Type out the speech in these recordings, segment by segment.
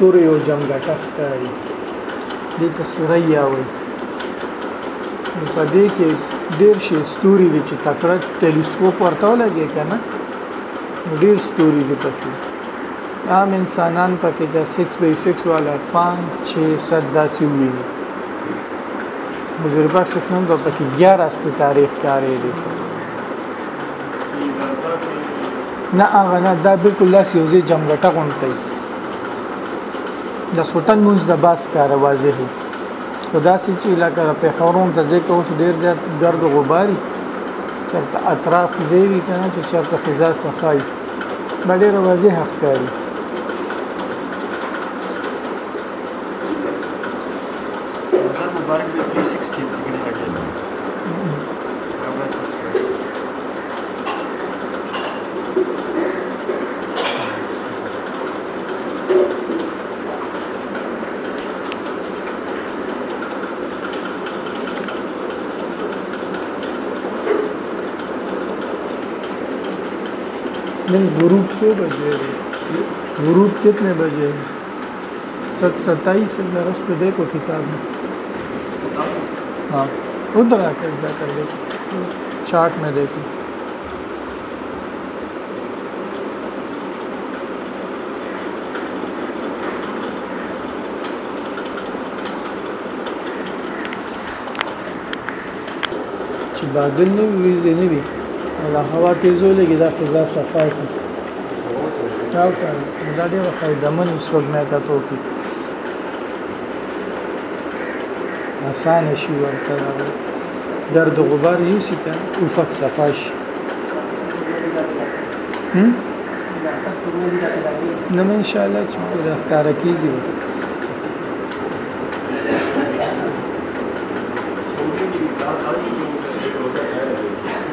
ستوري او جمګټه ښکاري. دې ته سوریا وایي په دې کې ډېر شي ستوري دي چې تکړه ټلیسکوپ ورته لګي کنه ډېر ستوري دي پکې. عام انسانان پکې چې 6 by 6 والا 5 6 7 داسې وي حضور پاک صلی الله علیه پکې 11 است تاریخ کاری دي. نه هغه نه دا بالکل لاس یو ځای جمګټه غونټي د سلطان مونږ د باد کار واضح خدا سي چې لکه په خورون ته ځکه اوس ډیر زیات ګرد غباري چرته اطراف زیوی کنه چې شرط فضا صفای ډیر واضح ښکاري. مبارک بھی 360 ڈگری لگے نہیں، غروب سو بجے غروب کتنے بجے ست ستائیس رس پہ دیکھو کتاب میں۔ ہاں ادھر آ کر جا کر دیکھو۔ چارٹ میں دیکھو۔ چې بادل نه وي ولا هوا تیزولې کې دا فضا صفای کړ چاو کړ دا ډېر فائدمن اسوګ نه تا تو کې. آسان شي ورته درد غبار یو سي ته افق صفاش هم؟ نو ان شاء الله چې دا ښکار کیږي.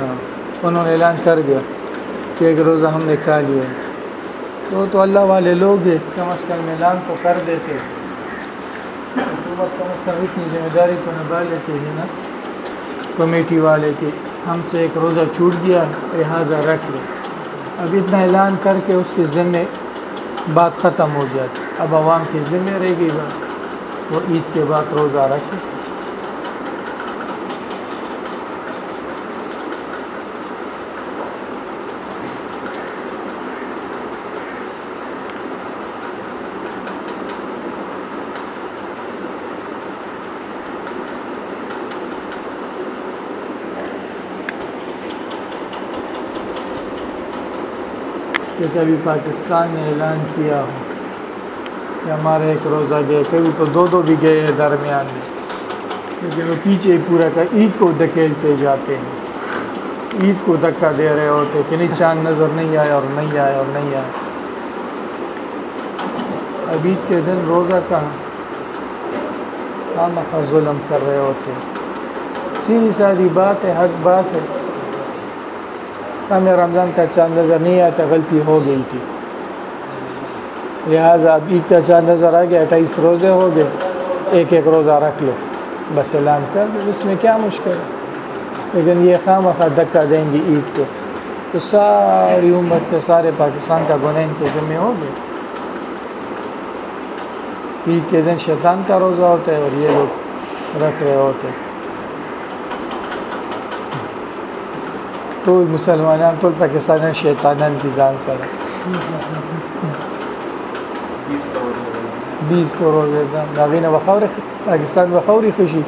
اچھا انہوں نے اعلان کر دیا کہ ایک روزہ ہم نے کھا لیا تو تو اللہ والے لوگ ہیں، کم از کم اعلان تو کر دیتے۔ حکومت کم از کم اتنی ذمہ داری تو نبھا لیتے ہیں نا۔ کمیٹی والے کے ہم سے ایک روزہ چھوٹ گیا، لہٰذا رکھ لے اب اتنا اعلان کر کے اس کے ذمے بات ختم ہو جاتی۔ اب عوام کے ذمے رہ گئی بات۔ وہ عید کے بعد روزہ رکھے۔ کہ کبھی پاکستان نے اعلان کیا ہو کہ ہمارے ایک روزہ گئے کبھی تو دو دو بھی گئے ہیں درمیان میں، لیکن وہ پیچھے پورا کا عید کو دھکیلتے جاتے ہیں۔ عید کو دھکا دے رہے ہوتے کہ نہیں، چاند نظر نہیں آیا اور نہیں آیا اور نہیں آیا۔ اب عید کے دن روزہ کہاں؟ ہم ظلم کر رہے ہوتے۔ سیدھی سادی بات ہے، حق بات ہے۔ ہمیں رمضان کا چاند نظر نہیں آتا غلطی ہو گئی تھی۔ لہٰذا اب عید کا چاند نظر آ گیا، اٹھائیس روزے ہو گئے، ایک ایک روزہ رکھ لو۔ بس اعلان کر دو، اس میں کیا مشکل ہے؟ لیکن یہ خواہ مخواہ دھکا دیں گی عید کو۔ تو ساری امت کے، سارے پاکستان کا گنہ ان کے ذمہ ہو گئے۔ عید کے دن شیطان کا روزہ ہوتا ہے اور یہ لوگ رکھ رہے ہوتے ټول مسلمانان ټول پاکستانیان شیطانان دي ځان سره. 20 کروڑ ګرځم دا غینه وخاورې پاکستان وخاورې خوشي